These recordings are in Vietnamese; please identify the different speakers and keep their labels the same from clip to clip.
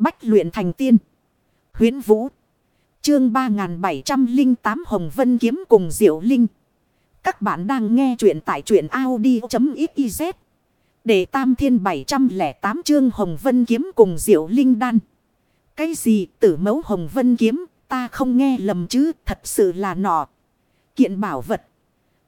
Speaker 1: Bách luyện thành tiên. Huyến Vũ. Chương 3708 Hồng Vân Kiếm cùng Diệu Linh. Các bạn đang nghe truyện tại truyện Audi.xyz. Để tam thiên 708 chương Hồng Vân Kiếm cùng Diệu Linh đan. Cái gì tử mẫu Hồng Vân Kiếm, ta không nghe lầm chứ thật sự là nọ. Kiện bảo vật.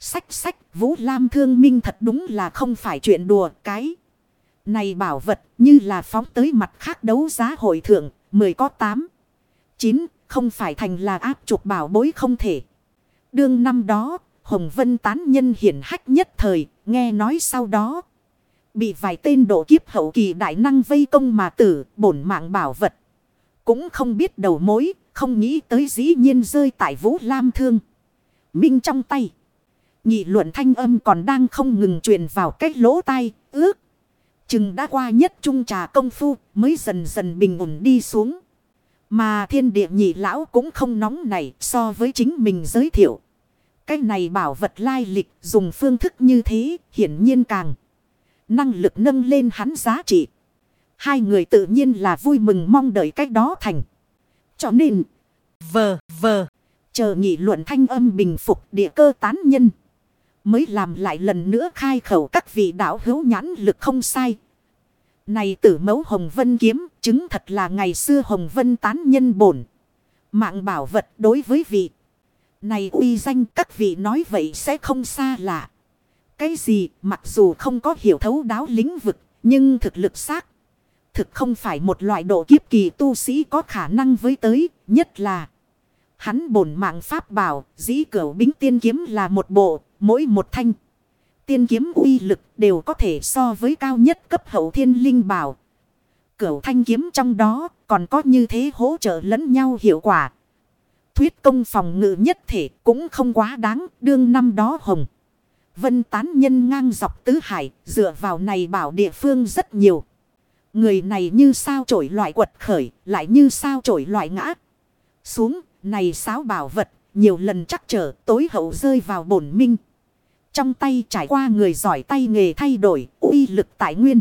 Speaker 1: Sách sách, Vũ Lam thương minh thật đúng là không phải chuyện đùa, cái. Này bảo vật như là phóng tới mặt khác đấu giá hội thượng, mười có tám chín không phải thành là áp trục bảo bối không thể. Đương năm đó, Hồng Vân tán nhân hiển hách nhất thời, nghe nói sau đó. Bị vài tên độ kiếp hậu kỳ đại năng vây công mà tử, bổn mạng bảo vật. Cũng không biết đầu mối, không nghĩ tới dĩ nhiên rơi tại vũ lam thương. Minh trong tay. Nhị luận thanh âm còn đang không ngừng truyền vào cách lỗ tai, ước. Chừng đã qua nhất trung trà công phu mới dần dần bình ổn đi xuống. Mà thiên địa nhị lão cũng không nóng này so với chính mình giới thiệu. Cái này bảo vật lai lịch dùng phương thức như thế hiển nhiên càng. Năng lực nâng lên hắn giá trị. Hai người tự nhiên là vui mừng mong đợi cách đó thành. Cho nên, vờ vờ, chờ nghị luận thanh âm bình phục địa cơ tán nhân. Mới làm lại lần nữa khai khẩu các vị đạo hữu nhãn lực không sai. Này tử mẫu Hồng Vân kiếm, chứng thật là ngày xưa Hồng Vân tán nhân bổn. Mạng bảo vật đối với vị. Này uy danh các vị nói vậy sẽ không xa lạ. Cái gì mặc dù không có hiểu thấu đáo lĩnh vực, nhưng thực lực xác. Thực không phải một loại độ kiếp kỳ tu sĩ có khả năng với tới, nhất là. Hắn bổn mạng pháp bảo, dĩ cửu bính tiên kiếm là một bộ, mỗi một thanh. Tiên kiếm uy lực đều có thể so với cao nhất cấp hậu thiên linh bảo. Cửu thanh kiếm trong đó còn có như thế hỗ trợ lẫn nhau hiệu quả. Thuyết công phòng ngự nhất thể cũng không quá đáng, đương năm đó hồng. Vân tán nhân ngang dọc tứ hải, dựa vào này bảo địa phương rất nhiều. Người này như sao trổi loại quật khởi, lại như sao trổi loại ngã. Xuống, này sáo bảo vật, nhiều lần chắc trở, tối hậu rơi vào bổn minh. Trong tay trải qua người giỏi tay nghề thay đổi, uy lực tại nguyên.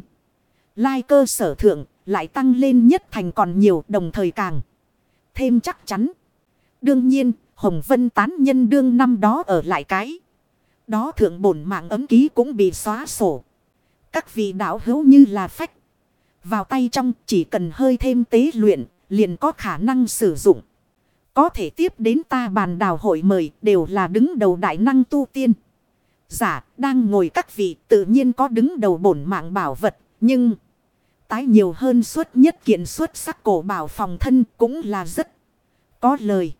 Speaker 1: Lai cơ sở thượng, lại tăng lên nhất thành còn nhiều đồng thời càng. Thêm chắc chắn. Đương nhiên, Hồng Vân tán nhân đương năm đó ở lại cái. Đó thượng bổn mạng ấm ký cũng bị xóa sổ. Các vị đạo hữu như là phách. Vào tay trong chỉ cần hơi thêm tế luyện, liền có khả năng sử dụng. Có thể tiếp đến ta bàn đào hội mời đều là đứng đầu đại năng tu tiên. Giả, đang ngồi các vị tự nhiên có đứng đầu bổn mạng bảo vật. Nhưng tái nhiều hơn suốt nhất kiện xuất sắc cổ bảo phòng thân cũng là rất có lời.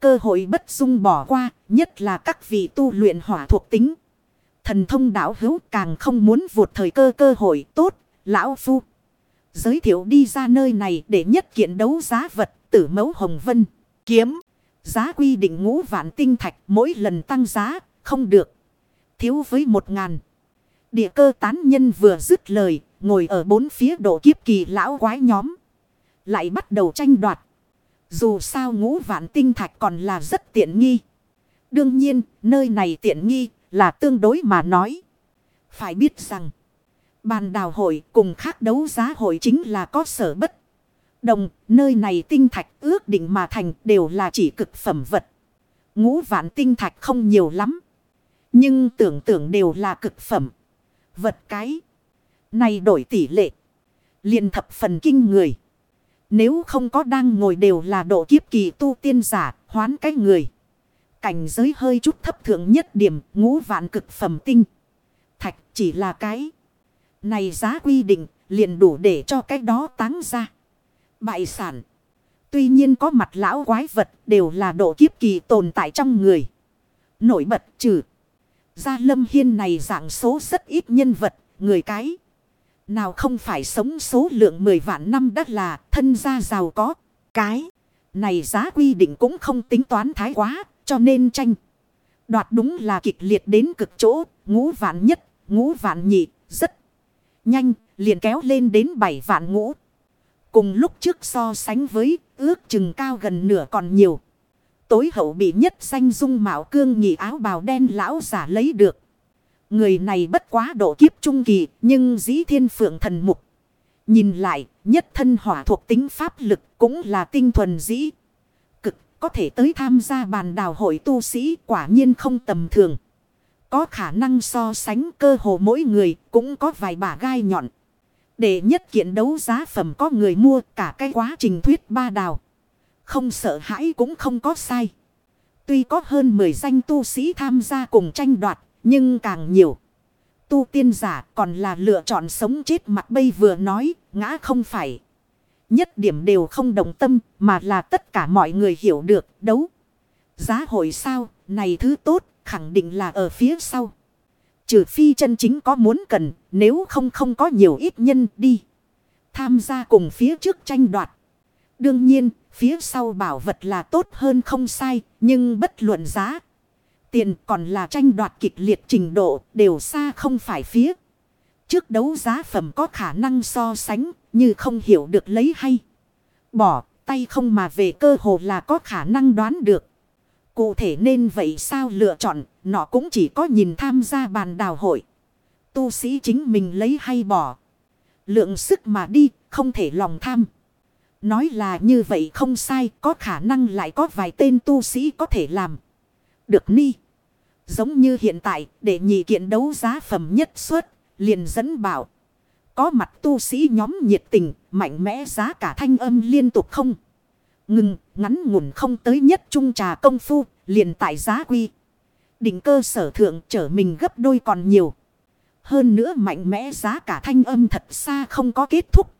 Speaker 1: Cơ hội bất dung bỏ qua, nhất là các vị tu luyện hỏa thuộc tính. Thần thông đảo hữu càng không muốn vụt thời cơ cơ hội tốt. Lão Phu giới thiệu đi ra nơi này để nhất kiện đấu giá vật, tử mẫu Hồng Vân. Kiếm. Giá quy định ngũ vạn tinh thạch mỗi lần tăng giá, không được thiếu với một ngàn. Địa cơ tán nhân vừa dứt lời, ngồi ở bốn phía độ kiếp kỳ lão quái nhóm. Lại bắt đầu tranh đoạt. Dù sao ngũ vạn tinh thạch còn là rất tiện nghi. Đương nhiên, nơi này tiện nghi là tương đối mà nói. Phải biết rằng, bàn đào hội cùng khác đấu giá hội chính là có sở bất. Đồng, nơi này tinh thạch ước định mà thành đều là chỉ cực phẩm vật. Ngũ vạn tinh thạch không nhiều lắm. Nhưng tưởng tượng đều là cực phẩm. Vật cái. Này đổi tỷ lệ. liền thập phần kinh người. Nếu không có đang ngồi đều là độ kiếp kỳ tu tiên giả, hoán cái người. Cảnh giới hơi chút thấp thượng nhất điểm, ngũ vạn cực phẩm tinh. Thạch chỉ là cái. Này giá quy định, liền đủ để cho cái đó táng ra. Bại sản. Tuy nhiên có mặt lão quái vật đều là độ kiếp kỳ tồn tại trong người. Nổi bật trừ. Gia lâm hiên này dạng số rất ít nhân vật, người cái. Nào không phải sống số lượng 10 vạn năm đất là thân gia giàu có. Cái này giá quy định cũng không tính toán thái quá, cho nên tranh. Đoạt đúng là kịch liệt đến cực chỗ, ngũ vạn nhất, ngũ vạn nhị, rất nhanh, liền kéo lên đến 7 vạn ngũ. Cùng lúc trước so sánh với ước chừng cao gần nửa còn nhiều tối hậu bị nhất danh dung mạo cương nhị áo bào đen lão giả lấy được. Người này bất quá độ kiếp trung kỳ, nhưng dĩ thiên phượng thần mục. Nhìn lại, nhất thân hỏa thuộc tính pháp lực cũng là tinh thuần dĩ. Cực có thể tới tham gia bàn đào hội tu sĩ quả nhiên không tầm thường. Có khả năng so sánh cơ hồ mỗi người cũng có vài bả gai nhọn. Để nhất kiện đấu giá phẩm có người mua cả cái quá trình thuyết ba đào. Không sợ hãi cũng không có sai. Tuy có hơn 10 danh tu sĩ tham gia cùng tranh đoạt, nhưng càng nhiều. Tu tiên giả còn là lựa chọn sống chết mặt bây vừa nói, ngã không phải. Nhất điểm đều không đồng tâm, mà là tất cả mọi người hiểu được, đấu. Giá hội sao, này thứ tốt, khẳng định là ở phía sau. Trừ phi chân chính có muốn cần, nếu không không có nhiều ít nhân đi. Tham gia cùng phía trước tranh đoạt. Đương nhiên, phía sau bảo vật là tốt hơn không sai, nhưng bất luận giá. Tiền còn là tranh đoạt kịch liệt trình độ đều xa không phải phía. Trước đấu giá phẩm có khả năng so sánh như không hiểu được lấy hay. Bỏ tay không mà về cơ hồ là có khả năng đoán được. Cụ thể nên vậy sao lựa chọn, nó cũng chỉ có nhìn tham gia bàn đào hội. Tu sĩ chính mình lấy hay bỏ. Lượng sức mà đi, không thể lòng tham. Nói là như vậy không sai, có khả năng lại có vài tên tu sĩ có thể làm. Được ni. Giống như hiện tại, để nhị kiện đấu giá phẩm nhất suất, liền dẫn bảo. Có mặt tu sĩ nhóm nhiệt tình, mạnh mẽ giá cả thanh âm liên tục không. Ngừng, ngắn ngủn không tới nhất trung trà công phu, liền tại giá quy. Đỉnh cơ sở thượng trở mình gấp đôi còn nhiều. Hơn nữa mạnh mẽ giá cả thanh âm thật xa không có kết thúc.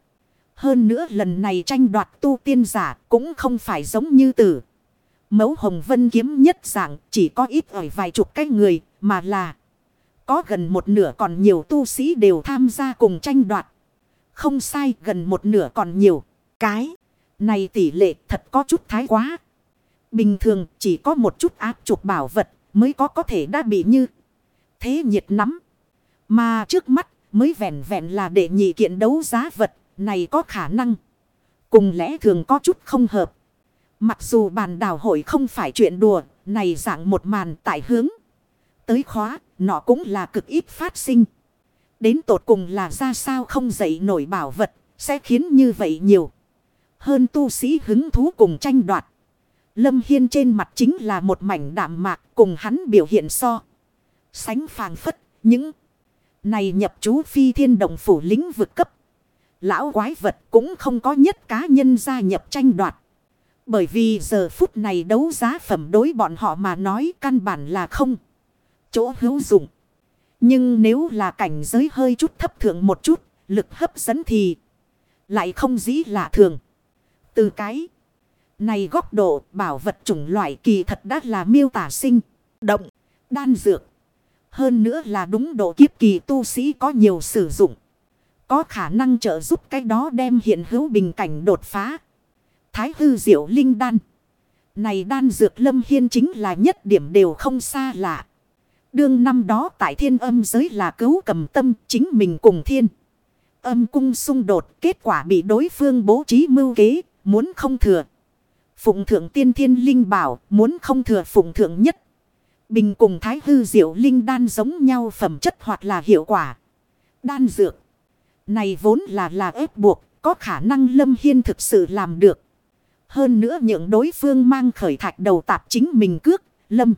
Speaker 1: Hơn nữa lần này tranh đoạt tu tiên giả cũng không phải giống như tử. Mấu hồng vân kiếm nhất dạng chỉ có ít ở vài chục cái người mà là. Có gần một nửa còn nhiều tu sĩ đều tham gia cùng tranh đoạt. Không sai, gần một nửa còn nhiều. Cái này tỷ lệ thật có chút thái quá. Bình thường chỉ có một chút áp trục bảo vật mới có có thể đã bị như thế nhiệt nắm. Mà trước mắt mới vẹn vẹn là để nhị kiện đấu giá vật này có khả năng. Cùng lẽ thường có chút không hợp. Mặc dù bàn đảo hội không phải chuyện đùa, này dạng một màn tại hướng. Tới khóa, nó cũng là cực ít phát sinh. Đến tột cùng là ra sao không dậy nổi bảo vật, sẽ khiến như vậy nhiều. Hơn tu sĩ hứng thú cùng tranh đoạt. Lâm Hiên trên mặt chính là một mảnh đạm mạc cùng hắn biểu hiện so. Sánh phàng phất, những này nhập chú phi thiên động phủ lĩnh vực cấp. Lão quái vật cũng không có nhất cá nhân gia nhập tranh đoạt. Bởi vì giờ phút này đấu giá phẩm đối bọn họ mà nói căn bản là không. Chỗ hữu dụng. Nhưng nếu là cảnh giới hơi chút thấp thượng một chút, lực hấp dẫn thì lại không dĩ lạ thường. Từ cái này góc độ bảo vật chủng loại kỳ thật đã là miêu tả sinh, động, đan dược. Hơn nữa là đúng độ kiếp kỳ tu sĩ có nhiều sử dụng. Có khả năng trợ giúp cái đó đem hiện hữu bình cảnh đột phá. Thái hư diệu linh đan. Này đan dược lâm hiên chính là nhất điểm đều không xa lạ. Đương năm đó tại thiên âm giới là cứu cầm tâm chính mình cùng thiên. Âm cung xung đột kết quả bị đối phương bố trí mưu kế, muốn không thừa. Phụng thượng tiên thiên linh bảo, muốn không thừa phụng thượng nhất. Bình cùng thái hư diệu linh đan giống nhau phẩm chất hoặc là hiệu quả. Đan dược. Này vốn là là ép buộc, có khả năng Lâm Hiên thực sự làm được. Hơn nữa những đối phương mang khởi thạch đầu tạp chính mình cước, Lâm.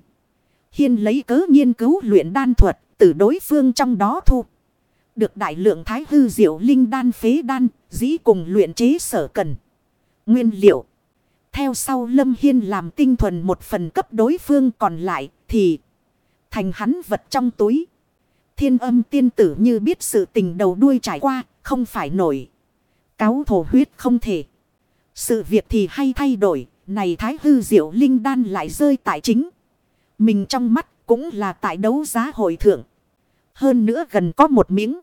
Speaker 1: Hiên lấy cớ nghiên cứu luyện đan thuật, từ đối phương trong đó thu. Được đại lượng thái hư diệu linh đan phế đan, dĩ cùng luyện chế sở cần. Nguyên liệu. Theo sau Lâm Hiên làm tinh thuần một phần cấp đối phương còn lại thì thành hắn vật trong túi. Thiên âm tiên tử như biết sự tình đầu đuôi trải qua, không phải nổi. Cáo thổ huyết không thể. Sự việc thì hay thay đổi, này thái hư diệu linh đan lại rơi tại chính. Mình trong mắt cũng là tại đấu giá hội thượng. Hơn nữa gần có một miếng.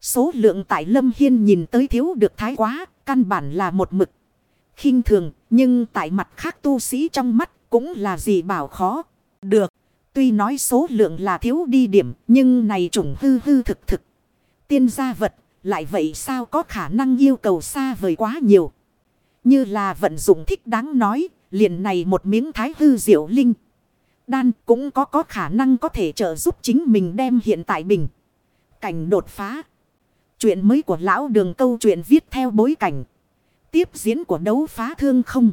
Speaker 1: Số lượng tại Lâm Hiên nhìn tới thiếu được thái quá, căn bản là một mực. khinh thường, nhưng tại mặt khác tu sĩ trong mắt cũng là gì bảo khó. Được. Tuy nói số lượng là thiếu đi điểm, nhưng này trùng hư hư thực thực. Tiên gia vật, lại vậy sao có khả năng yêu cầu xa vời quá nhiều. Như là vận dụng thích đáng nói, liền này một miếng thái hư diệu linh. Đan cũng có có khả năng có thể trợ giúp chính mình đem hiện tại bình. Cảnh đột phá. Chuyện mới của lão đường câu chuyện viết theo bối cảnh. Tiếp diễn của đấu phá thương không.